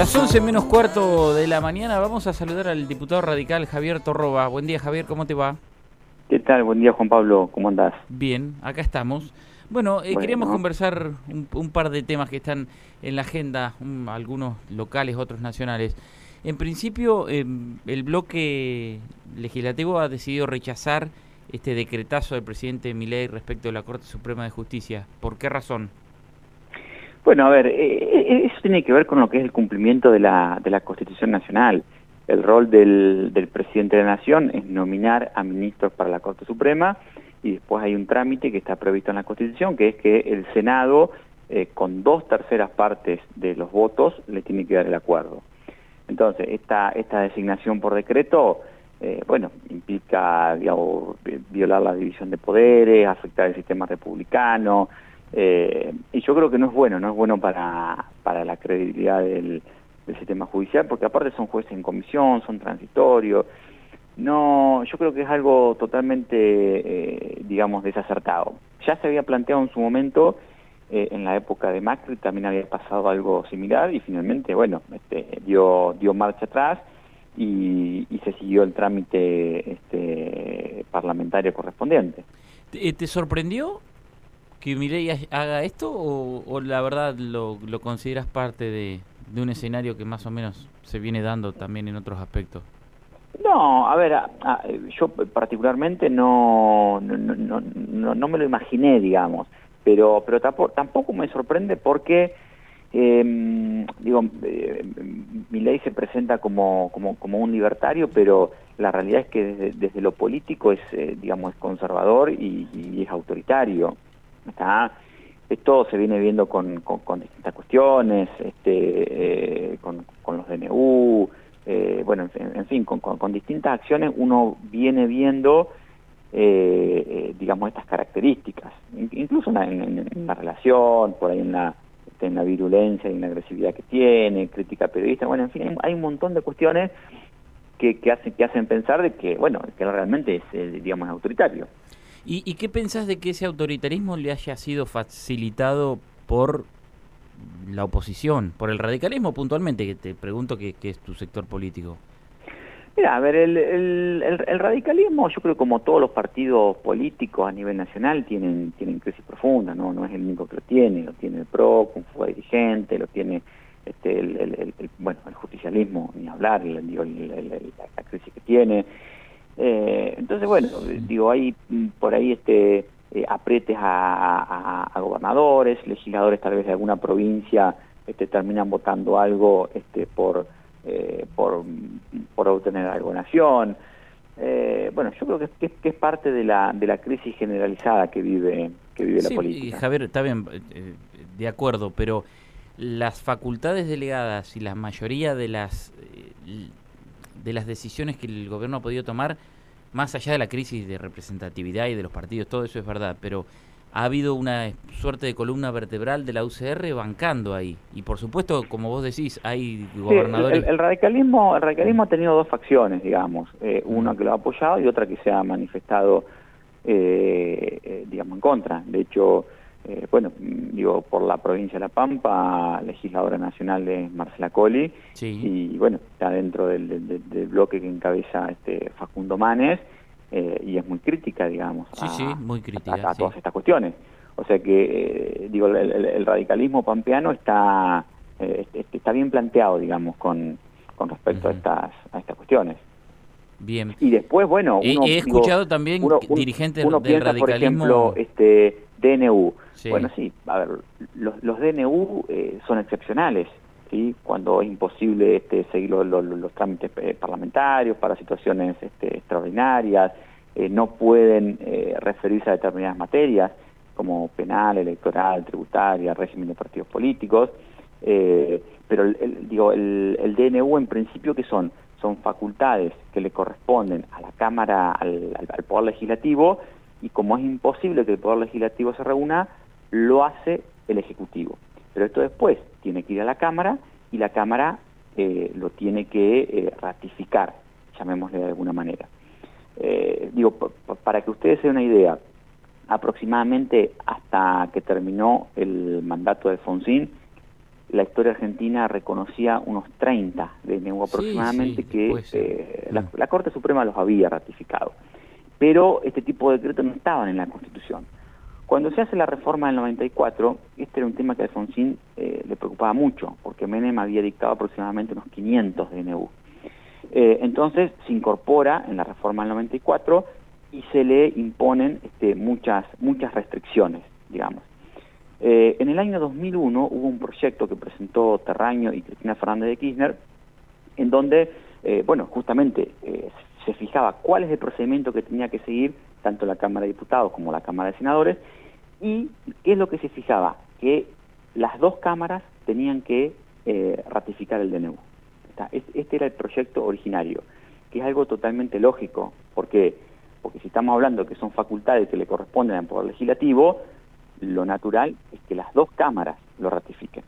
las 11 menos cuarto de la mañana vamos a saludar al diputado radical Javier Torroba. Buen día Javier, ¿cómo te va? ¿Qué tal? Buen día Juan Pablo, ¿cómo andás? Bien, acá estamos. Bueno, eh, queríamos conversar un, par de temas que están en la agenda, algunos locales, otros nacionales. En principio, em, el bloque legislativo ha decidido rechazar este decretazo del presidente Milei respecto de la Corte Suprema de Justicia. ¿Por qué razón? Bueno, a ver, eh, eh, eso tiene que ver con lo que es el cumplimiento de la, de la Constitución Nacional. El rol del, del presidente de la Nación es nominar a ministros para la Corte Suprema y después hay un trámite que está previsto en la Constitución, que es que el Senado, eh, con dos terceras partes de los votos, le tiene que dar el acuerdo. Entonces, esta, esta designación por decreto, bueno, implica violar la división de poderes, afectar el sistema republicano, eh, y yo creo que no es bueno, no es bueno para, para la credibilidad del, sistema judicial, porque aparte son jueces en comisión, son transitorios. No, yo creo que es algo totalmente, eh, digamos, desacertado. Ya se había planteado en su momento, eh, en la época de Macri, también había pasado algo similar y finalmente, bueno, este, dio, dio marcha atrás y, se siguió el trámite este, parlamentario correspondiente. ¿Te sorprendió que Milei haga esto o, la verdad lo, consideras parte de, un escenario que más o menos se viene dando también en otros aspectos? No, a ver, yo particularmente no no, no, no, me lo imaginé, digamos, pero pero tampoco, me sorprende porque, eh, digo, eh, ley se presenta como, como, como un libertario, pero la realidad es que desde, lo político es, eh, digamos, es conservador y es autoritario. ¿Está? Esto se viene viendo con, con, distintas cuestiones, este, eh, con, los DNU, eh, bueno, en, fin, con, distintas acciones uno viene viendo, eh, digamos, estas características, incluso en la, relación, por ahí en la, este, en la virulencia y en la agresividad que tiene, crítica periodista, bueno, en fin, hay, un montón de cuestiones que, que, hacen, que hacen pensar de que, bueno, que realmente es, digamos, autoritario. ¿Y, qué pensás de que ese autoritarismo le haya sido facilitado por la oposición, por el radicalismo puntualmente, que te pregunto que, es tu sector político? Mira, a ver, el, el, radicalismo, yo creo que como todos los partidos políticos a nivel nacional tienen tienen crisis profunda, no no es el único que lo tiene, lo tiene el PRO, con fuga dirigente, lo tiene este el, bueno el justicialismo, ni hablar, digo, la crisis que tiene, eh, entonces, bueno, digo, hay por ahí este eh, apretes a, gobernadores, legisladores tal vez de alguna provincia este, terminan votando algo este, por, eh, por, por obtener algo nación. Eh, bueno, yo creo que, que, es parte de la, de la crisis generalizada que vive, que vive la política. Javier, está bien, de acuerdo, pero las facultades delegadas y la mayoría de las de las decisiones que el gobierno ha podido tomar, más allá de la crisis de representatividad y de los partidos, todo eso es verdad, pero ha habido una suerte de columna vertebral de la UCR bancando ahí. Y por supuesto, como vos decís, hay gobernadores... el, radicalismo, el radicalismo ha tenido dos facciones, digamos. Eh, una que lo ha apoyado y otra que se ha manifestado, eh, eh, digamos, en contra. De hecho, eh, bueno, digo, por la provincia de La Pampa, legisladora nacional es Marcela Colli, y bueno, está dentro del, bloque que encabeza este Facundo Manes, eh, y es muy crítica, digamos, a, todas estas cuestiones. O sea que, eh, digo, el, radicalismo pampeano está, está bien planteado, digamos, con, con respecto a, estas, a estas cuestiones. Bien. Y después, bueno, he escuchado también dirigentes uno del piensa, por ejemplo, este DNU. Bueno, sí, a ver, los, los DNU eh, son excepcionales, ¿sí? Cuando es imposible este, seguir los, los, trámites eh, parlamentarios para situaciones este, extraordinarias, eh, no pueden referirse a determinadas materias como penal, electoral, tributaria, régimen de partidos políticos, pero el, digo, el, el DNU en principio que son son facultades que le corresponden a la Cámara, al, Poder Legislativo, y como es imposible que el Poder Legislativo se reúna, lo hace el Ejecutivo. Pero esto después tiene que ir a la Cámara y la Cámara eh, lo tiene que eh, ratificar, llamémosle de alguna manera. Eh, digo, para que ustedes se den una idea, aproximadamente hasta que terminó el mandato de Alfonsín, la historia argentina reconocía unos 30 DNU aproximadamente que eh, la, la, Corte Suprema los había ratificado. Pero este tipo de decretos no estaban en la Constitución. Cuando se hace la reforma del 94, este era un tema que a Alfonsín eh, le preocupaba mucho, porque Menem había dictado aproximadamente unos 500 DNU. Eh, entonces se incorpora en la reforma del 94 y se le imponen este, muchas, muchas restricciones, digamos. Eh, en el año 2001 hubo un proyecto que presentó Terraño y Cristina Fernández de Kirchner, en donde, bueno, justamente se fijaba cuál es el procedimiento que tenía que seguir tanto la Cámara de Diputados como la Cámara de Senadores, y qué es lo que se fijaba, que las dos cámaras tenían que eh, ratificar el DNU. Este era el proyecto originario, que es algo totalmente lógico, porque porque si estamos hablando que son facultades que le corresponden al Poder Legislativo, lo natural es que las dos cámaras lo ratifiquen.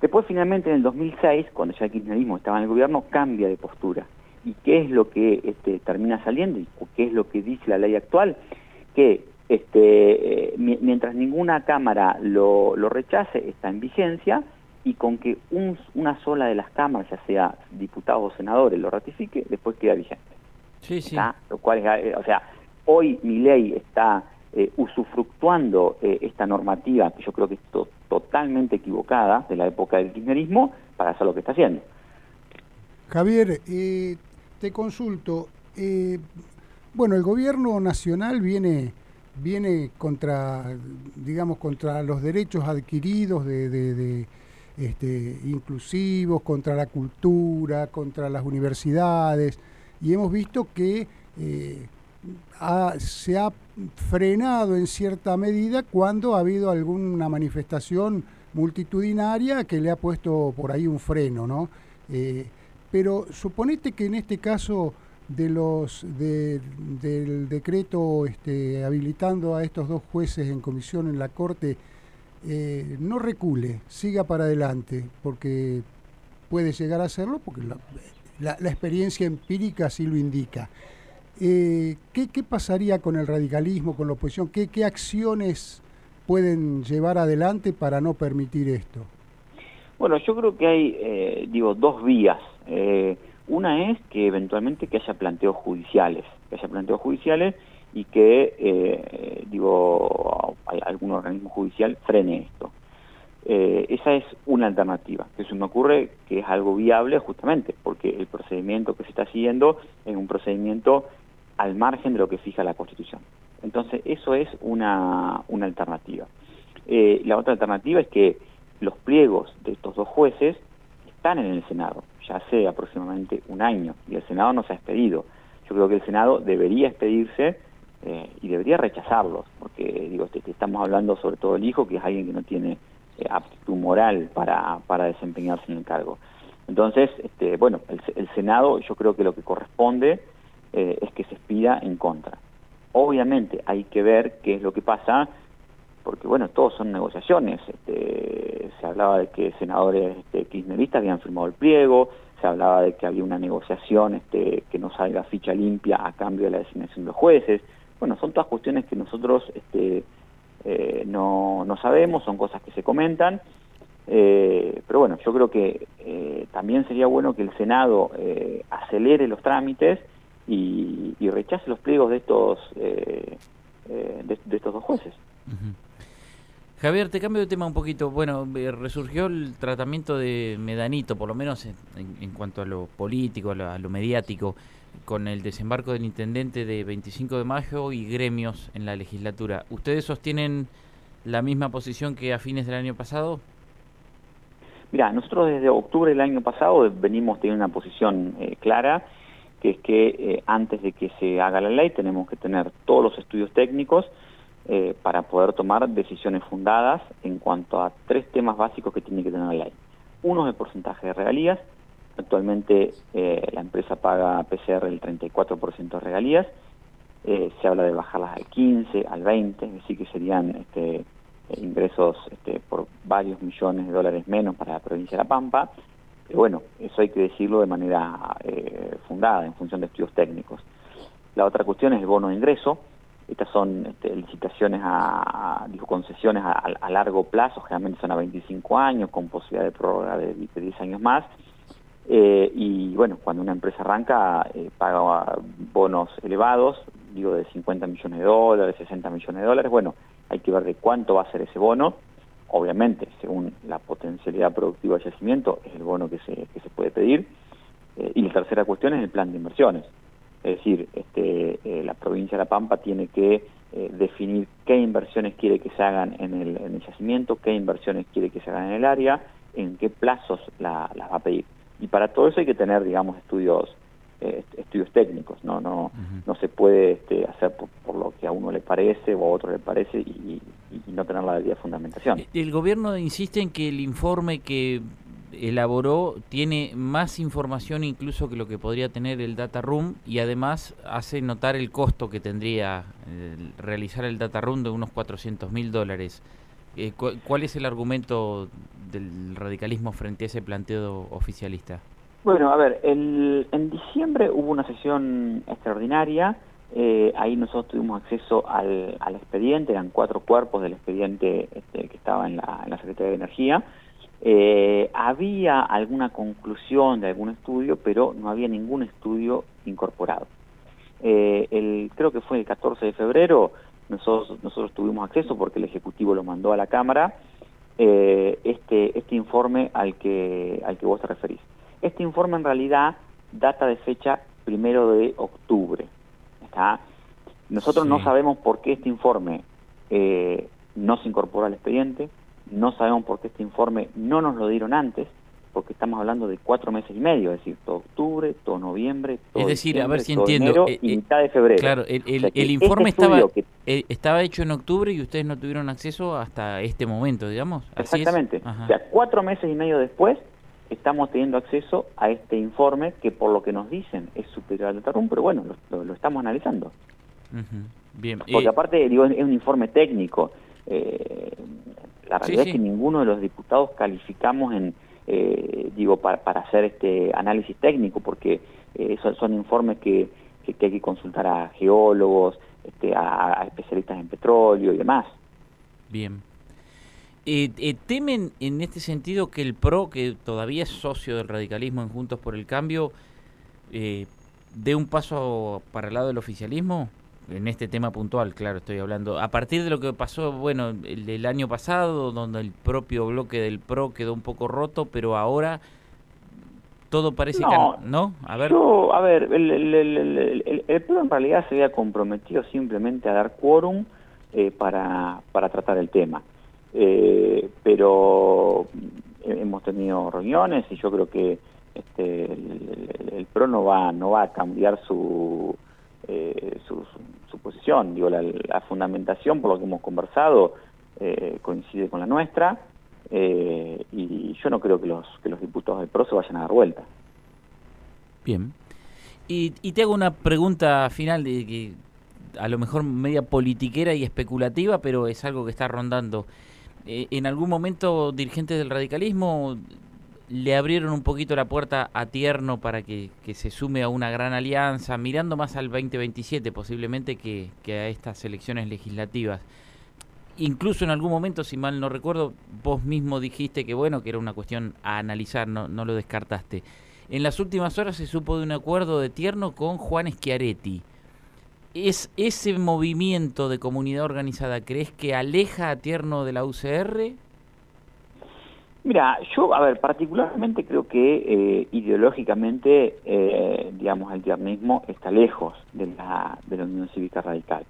Después, finalmente, en el 2006, cuando ya el kirchnerismo estaba en el gobierno, cambia de postura. ¿Y qué es lo que este, termina saliendo? ¿Y qué es lo que dice la ley actual? Que este, eh, mientras ninguna Cámara lo, rechace, está en vigencia y con que una sola de las cámaras, ya sea diputados o senadores, lo ratifique, después queda vigente. Sí, sí. Lo cual es, eh, o sea, hoy mi ley está eh, usufructuando esta normativa, que yo creo que es totalmente equivocada, de la época del kirchnerismo, para hacer lo que está haciendo. Javier, te consulto, bueno, el gobierno nacional viene viene contra, digamos, contra los derechos adquiridos de, este, inclusivos, contra la cultura, contra las universidades, y hemos visto que eh, se ha frenado en cierta medida cuando ha habido alguna manifestación multitudinaria que le ha puesto por ahí un freno, ¿no? Eh, pero suponete que en este caso de los del decreto este, habilitando a estos dos jueces en comisión en la Corte eh, no recule, siga para adelante, porque puede llegar a hacerlo, porque la, experiencia empírica sí lo indica. Eh, ¿qué, pasaría con el radicalismo, con la oposición? ¿Qué, ¿Qué acciones pueden llevar adelante para no permitir esto? Bueno, yo creo que hay, eh, digo, dos vías. Una es que eventualmente que haya planteos judiciales, que haya planteos judiciales y que, eh, digo, algún organismo judicial frene esto. Eh, esa es una alternativa, que se me ocurre que es algo viable justamente, porque el procedimiento que se está siguiendo es un procedimiento al margen de lo que fija la Constitución. Entonces, eso es una, una alternativa. Eh, la otra alternativa es que los pliegos de estos dos jueces están en el Senado ya hace aproximadamente un año y el Senado no se ha expedido. Yo creo que el Senado debería expedirse eh, y debería rechazarlos, porque digo, estamos hablando sobre todo el hijo, que es alguien que no tiene eh, aptitud moral para, para desempeñarse en el cargo. Entonces, este, bueno, el, Senado yo creo que lo que corresponde eh, es que se expida en contra. Obviamente hay que ver qué es lo que pasa, porque bueno, todos son negociaciones. Este, se hablaba de que senadores este, kirchneristas habían firmado el pliego, se hablaba de que había una negociación este, que no salga ficha limpia a cambio de la designación de los jueces. Bueno, son todas cuestiones que nosotros este, eh, no, no, sabemos, son cosas que se comentan, eh, pero bueno, yo creo que eh, también sería bueno que el Senado acelere los trámites y, rechace los pliegos de estos, de, estos dos jueces. Javier, te cambio de tema un poquito. Bueno, eh, resurgió el tratamiento de Medanito, por lo menos en, cuanto a lo político, a lo, mediático, con el desembarco del intendente de 25 de mayo y gremios en la legislatura. ¿Ustedes sostienen la misma posición que a fines del año pasado? Mira, nosotros desde octubre del año pasado venimos teniendo una posición eh, clara, que es que eh, antes de que se haga la ley tenemos que tener todos los estudios técnicos, eh, para poder tomar decisiones fundadas en cuanto a tres temas básicos que tiene que tener la ley. Uno es el porcentaje de regalías. Actualmente eh, la empresa paga a PCR el 34% de regalías. Eh, se habla de bajarlas al 15, al 20, es decir, que serían este, ingresos este, por varios millones de dólares menos para la provincia de La Pampa. Pero bueno, eso hay que decirlo de manera fundada, en función de estudios técnicos. La otra cuestión es el bono de ingreso, estas son este, licitaciones a, digo, concesiones a, largo plazo, generalmente son a 25 años, con posibilidad de prórroga de, 10 años más. Eh, y bueno, cuando una empresa arranca, eh, paga bonos elevados, digo de 50 millones de dólares, 60 millones de dólares. Bueno, hay que ver de cuánto va a ser ese bono. Obviamente, según la potencialidad productiva del yacimiento, es el bono que se, que se puede pedir. Eh, y la tercera cuestión es el plan de inversiones. Es decir, este, eh, la provincia de La Pampa tiene que eh, definir qué inversiones quiere que se hagan en el, en el, yacimiento, qué inversiones quiere que se hagan en el área, en qué plazos las va a pedir. Y para todo eso hay que tener, digamos, estudios eh, estudios técnicos, no no no se puede este, hacer por, lo que a uno le parece o a otro le parece y, no tener la debida fundamentación. El gobierno insiste en que el informe que elaboró tiene más información incluso que lo que podría tener el data room y además hace notar el costo que tendría eh, realizar el data room de unos 400 mil dólares. Eh, ¿Cuál es el argumento del radicalismo frente a ese planteo oficialista? Bueno, a ver, el, en diciembre hubo una sesión extraordinaria, eh, ahí nosotros tuvimos acceso al, al, expediente, eran cuatro cuerpos del expediente este, que estaba en la, en la Secretaría de Energía. Eh, había alguna conclusión de algún estudio, pero no había ningún estudio incorporado. Eh, el, creo que fue el 14 de febrero, nosotros, nosotros tuvimos acceso porque el Ejecutivo lo mandó a la Cámara, este, este informe al que, al que vos te referís. Este informe en realidad data de fecha primero de octubre. ¿está? Nosotros no sabemos por qué este informe eh, no se incorporó al expediente, no sabemos por qué este informe no nos lo dieron antes, porque estamos hablando de cuatro meses y medio, es decir, todo octubre, todo noviembre, todo Es decir, a ver si entiendo. Eh, y eh, mitad de febrero. Claro, el, el, este informe estaba, estaba hecho en octubre y ustedes no tuvieron acceso hasta este momento, digamos. Exactamente. O sea, cuatro meses y medio después estamos teniendo acceso a este informe que por lo que nos dicen es superior al Datarum, pero bueno, lo, estamos analizando. Bien. Porque aparte, digo, es un informe técnico. Eh, la realidad es que ninguno de los diputados calificamos en, eh, digo, para, hacer este análisis técnico, porque eh, son, informes que, que, hay que consultar a geólogos, este, a especialistas en petróleo y demás. Bien. Eh, eh, ¿Temen en este sentido que el PRO, que todavía es socio del radicalismo en Juntos por el Cambio, eh, dé un paso para el lado del oficialismo? En este tema puntual, claro, estoy hablando. A partir de lo que pasó, bueno, el, año pasado, donde el propio bloque del PRO quedó un poco roto, pero ahora todo parece que no. A ver, a ver el, el, el, PRO en realidad se había comprometido simplemente a dar quórum eh, para, para tratar el tema. Eh, pero hemos tenido reuniones y yo creo que este, el, PRO no va, no va a cambiar su, eh, su, posición. Digo, la, fundamentación, por lo que hemos conversado, eh, coincide con la nuestra y yo no creo que los, que los diputados del PRO se vayan a dar vuelta. Bien. Y, y te hago una pregunta final de que a lo mejor media politiquera y especulativa, pero es algo que está rondando. Eh, en algún momento dirigentes del radicalismo le abrieron un poquito la puerta a Tierno para que, se sume a una gran alianza, mirando más al 2027 posiblemente que, a estas elecciones legislativas. Incluso en algún momento, si mal no recuerdo, vos mismo dijiste que bueno, que era una cuestión a analizar, no, no lo descartaste. En las últimas horas se supo de un acuerdo de Tierno con Juan Schiaretti es ese movimiento de comunidad organizada, ¿crees que aleja a Tierno de la UCR? Mira, yo, a ver, particularmente creo que eh, ideológicamente, eh, digamos, el tiernismo está lejos de la, de Unión Cívica Radical.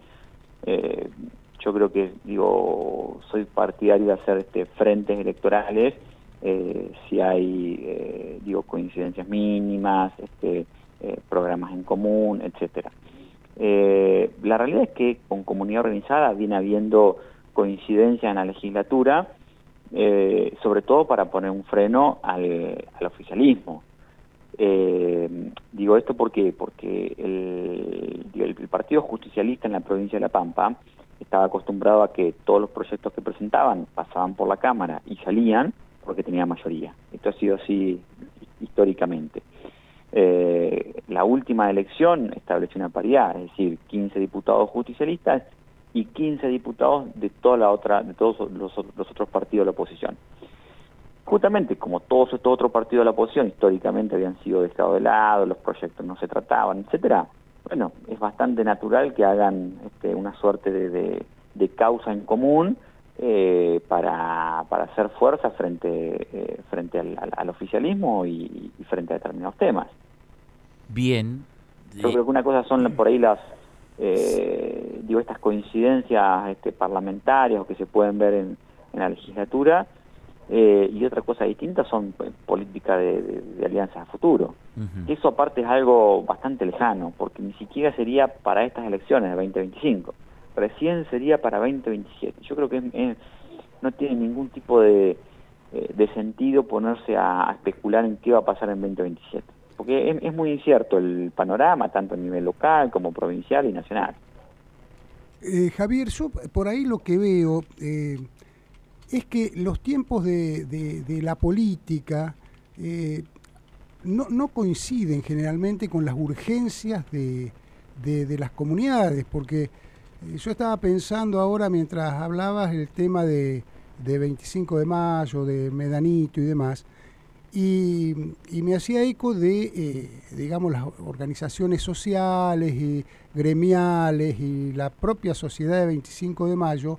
Eh, yo creo que, digo, soy partidario de hacer este, frentes electorales si hay, digo, coincidencias mínimas, este, programas en común, etcétera. La realidad es que con comunidad organizada viene habiendo coincidencia en la legislatura, eh, sobre todo para poner un freno al, oficialismo. Eh, digo esto porque porque el, Partido Justicialista en la provincia de La Pampa estaba acostumbrado a que todos los proyectos que presentaban pasaban por la Cámara y salían porque tenía mayoría. Esto ha sido así históricamente. Eh, la última elección estableció una paridad, es decir, 15 diputados justicialistas y 15 diputados de toda la otra, de todos los, otros partidos de la oposición. Justamente como todos estos otros partidos de la oposición históricamente habían sido dejados de lado, los proyectos no se trataban, etcétera, bueno, es bastante natural que hagan este, una suerte de, causa en común eh, para, para, hacer fuerza frente, eh, frente al, oficialismo y, frente a determinados temas. Bien. Yo creo que una cosa son por ahí las eh, digo estas coincidencias este, parlamentarias que se pueden ver en, la legislatura eh, y otra cosa distinta son pues, políticas de, alianzas a futuro. Eso aparte es algo bastante lejano, porque ni siquiera sería para estas elecciones de 2025, recién sería para 2027. Yo creo que no tiene ningún tipo de, eh, de sentido ponerse a, a especular en qué va a pasar en 2027 porque es, muy incierto el panorama, tanto a nivel local como provincial y nacional. Eh, Javier, yo por ahí lo que veo eh, es que los tiempos de, la política eh, no, coinciden generalmente con las urgencias de, las comunidades, porque yo estaba pensando ahora mientras hablabas el tema de, de 25 de mayo, de Medanito y demás, y, me hacía eco de, eh, digamos, las organizaciones sociales y gremiales y la propia sociedad de 25 de mayo,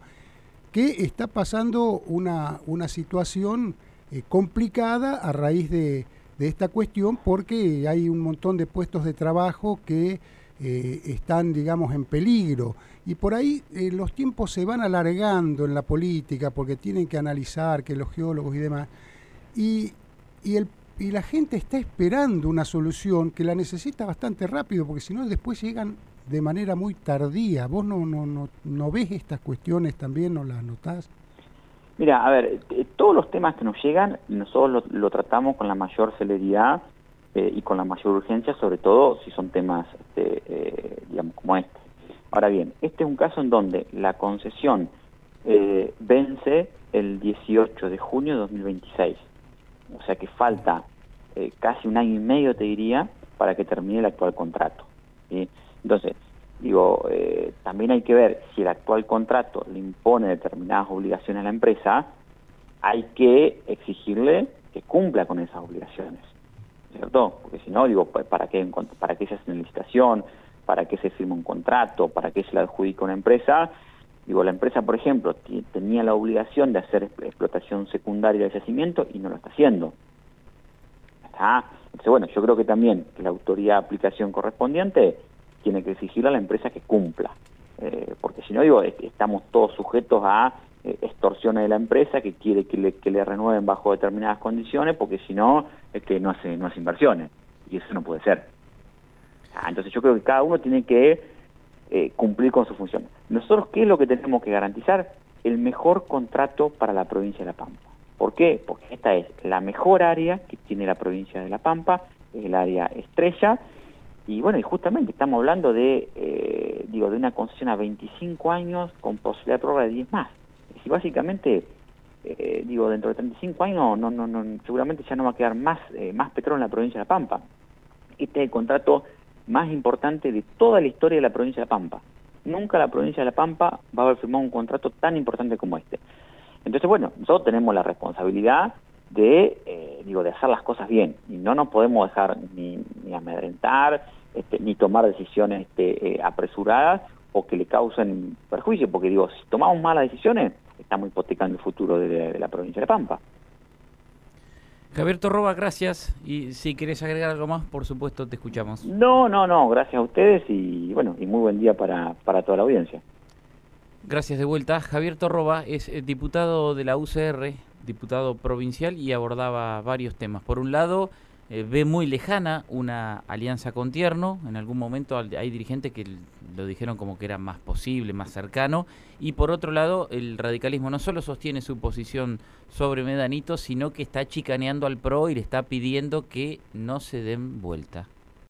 que está pasando una, una situación eh, complicada a raíz de, esta cuestión porque hay un montón de puestos de trabajo que eh, están, digamos, en peligro. Y por ahí los tiempos se van alargando en la política porque tienen que analizar que los geólogos y demás. Y, y, el, y la gente está esperando una solución que la necesita bastante rápido, porque si no después llegan de manera muy tardía. ¿Vos no, no, no, ves estas cuestiones también, no las notás? Mira, a ver, eh, todos los temas que nos llegan, nosotros lo, tratamos con la mayor celeridad eh, y con la mayor urgencia, sobre todo si son temas, este, eh, digamos, como este. Ahora bien, este es un caso en donde la concesión vence el 18 de junio de 2026 o sea que falta eh, casi un año y medio, te diría, para que termine el actual contrato. Entonces, digo, eh, también hay que ver si el actual contrato le impone determinadas obligaciones a la empresa, hay que exigirle que cumpla con esas obligaciones, ¿cierto? Porque si no, digo, ¿para qué, para qué se hace una licitación? ¿Para qué se firma un contrato? ¿Para qué se le adjudica una empresa? Digo, la empresa, por ejemplo, tenía la obligación de hacer explotación secundaria del yacimiento y no lo está haciendo. Entonces, bueno, yo creo que también la autoridad de aplicación correspondiente tiene que exigirle a la empresa que cumpla. Eh, porque si no, digo, estamos todos sujetos a eh, extorsiones de la empresa que quiere que le, que le renueven bajo determinadas condiciones, porque si no, es que no hace, no hace inversiones. Y eso no puede ser. Ah, entonces yo creo que cada uno tiene que eh, cumplir con su función. Nosotros, ¿qué es lo que tenemos que garantizar? El mejor contrato para la provincia de La Pampa. ¿Por qué? Porque esta es la mejor área que tiene la provincia de La Pampa, es el área estrella, y bueno, y justamente estamos hablando de, eh, digo, de una concesión a 25 años con posibilidad de prórroga de 10 más. Y básicamente, eh, digo, dentro de 35 años no, no, no, seguramente ya no va a quedar más, más petróleo en la provincia de La Pampa. Este es el contrato más importante de toda la historia de la provincia de La Pampa. Nunca la provincia de La Pampa va a haber firmado un contrato tan importante como este. Entonces, bueno, nosotros tenemos la responsabilidad de, eh, digo, de hacer las cosas bien y no nos podemos dejar ni, amedrentar, este, ni tomar decisiones este, eh, apresuradas o que le causen perjuicio, porque digo, si tomamos malas decisiones, estamos hipotecando el futuro de la provincia de La Pampa. Javier Torroba, gracias. Y si querés agregar algo más, por supuesto, te escuchamos. No, no, no, gracias a ustedes y bueno, y muy buen día para, para toda la audiencia. Gracias de vuelta. Javier Torroba es eh, diputado de la UCR, diputado provincial y abordaba varios temas. Por un lado, eh, ve muy lejana una alianza con Tierno. En algún momento hay dirigentes que lo dijeron como que era más posible, más cercano. Y por otro lado, el radicalismo no solo sostiene su posición sobre Medanito, sino que está chicaneando al PRO y le está pidiendo que no se den vuelta.